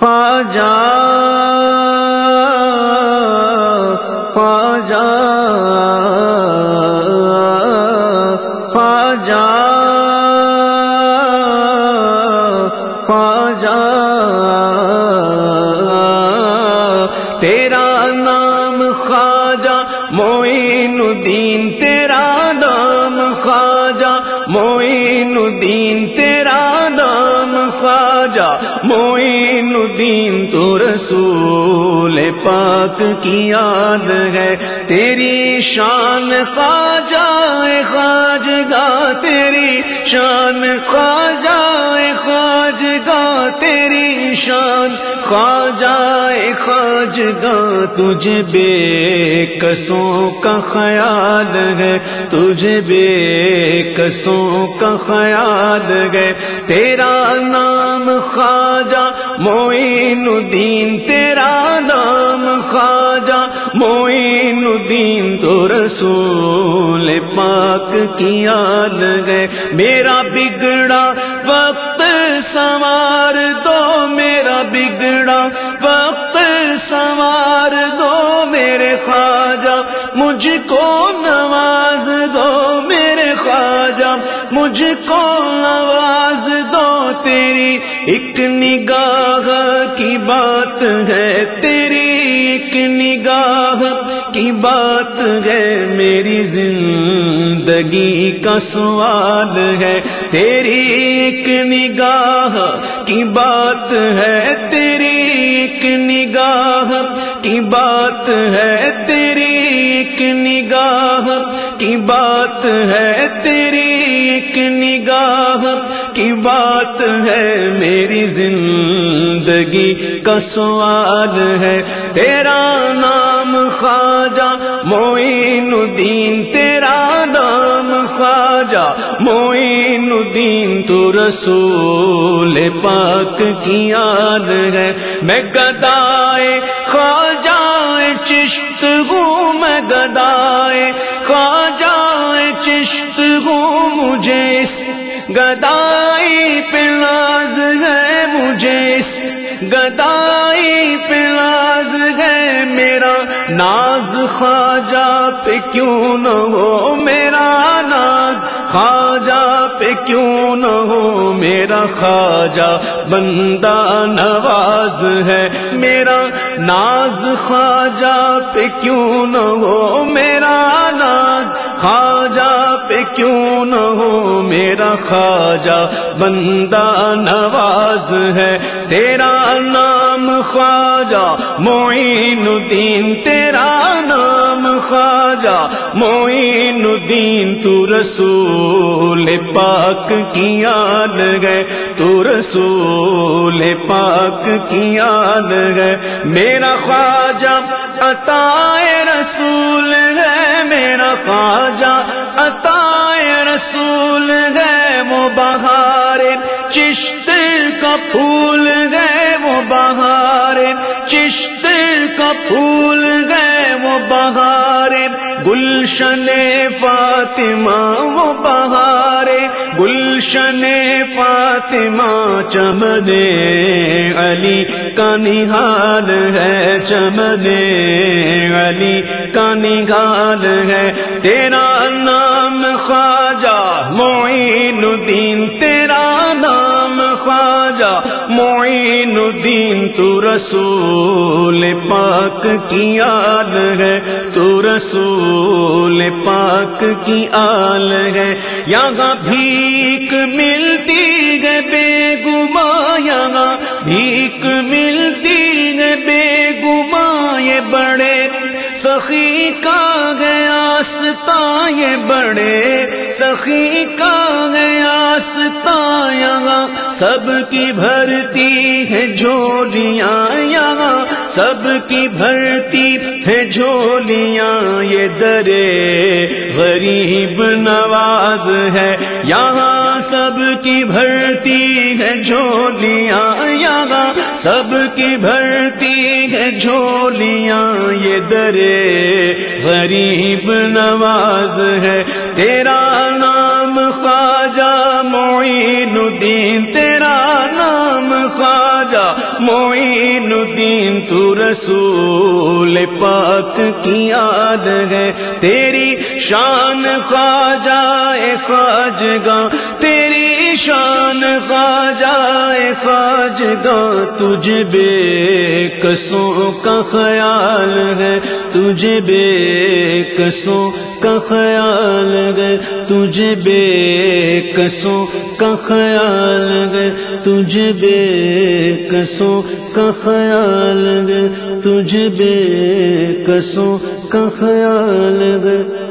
خواجہ خواجہ خواجہ خواجہ۔ تیرا نام خواجہ موین الدین، تیرا نام خواجہ موین الدین، تیرا خواجہ الدین تو رسول پاک کی یاد ہے۔ تیری شان خواجہ خواج گا تیری شان خواجہ خواج گا تیری شان خواج گا تجھے بے کسوں کا خیال ہے، تجھے بے کسوں کا خیال ہے۔ تیرا نام خواجہ موین الدین، تیرا نام خواجہ موین الدین۔ تو رسول پاک کی یاد ہے، میرا بگڑا وقت سوار دو، میرا بگڑا میرے خواجہ، مجھ کو نواز دو میرے خواجہ، مجھ کو نواز دو تیری ایک نگاہ کی بات ہے، تیری ایک نگاہ کی بات ہے، میری زندگی کا سوال ہے، تیری ایک نگاہ کی بات ہے، تیری نگاہ کی بات ہے تیری ایک نگاہ کی بات ہے تیری ایک نگاہ کی بات ہے میری زندگی کا سوال ہے تیرا نام خواجہ موین الدین، تیرا نام خواجہ موین الدین، تو رسول پاک کی یاد ہے، میں گدائے خواجہ چشت ہوں میں گدائے۔ خواجہ چشت ہوں مجھے اس۔ گدائی پلاز ہے مجھے اس۔ گدائی پلاز ہے میرا۔ ناز خواجہ پہ کیوں نہ ہو میرا ناز۔ خواجہ پہ کیوں نہ ہو میرا خواجہ؟ بندہ نواز ہے میرا ناز۔ خواجہ پہ کیوں نہ ہو میرا ناز؟ خواجہ پہ کیوں نہ ہو میرا خواجہ؟ بندہ نواز ہے تیرا نام خواجہ، معین الدین، تیرا خواجہ معین الدین، تو رسول پاک کی یاد ہے تو رسول پاک کی یاد ہے میرا خواجہ عطائے رسول ہے، میرا خواجہ عطائے رسول ہے۔ وہ بہار چشت کا پھول گئے وہ بہار چشت کا پھول گئے وہ بہار گلشن فاطمہ وہ بہار گلشن فاطمہ چمدے علی کا نہال ہے چمدے علی کا نگال ہے۔ تیرا نام خواجہ معین الدین، تیرا معین الدین، تو رسول پاک کی آل ہے۔ تو رسول پاک کی آل ہے۔ یہاں بھیک ملتی ہے بے گما یہاں بھیک ملتی ہے بے گما یہ بڑے سخی کا گیا ستا یہ بڑے سخی کا گیا ستا یہاں سب کی بھرتی ہے جھولیاں یہاں سب کی بھرتی ہے جھولیاں یہ درے غریب نواز ہے یہاں سب کی بھرتی ہے جھولیاں یہاں سب کی بھرتی ہے جھولیاں، یہ درے غریب نواز ہے۔ تیرا نام خواجہ معین الدین، تیرا نام خواجہ معین الدین، تو رسول پاک کی یاد ہے۔ تیری شان خواجہ خواجگاں، تیری شان خواجہ خواجگاں، تجھ بے کسوں کا خیال ہے۔ تجھ بے کسوں کا خیال گئے تجھے بے کسوں کا خیال گئے تجھے بے کسوں کا خیال گئے تجھے بے کسوں کا خیال گے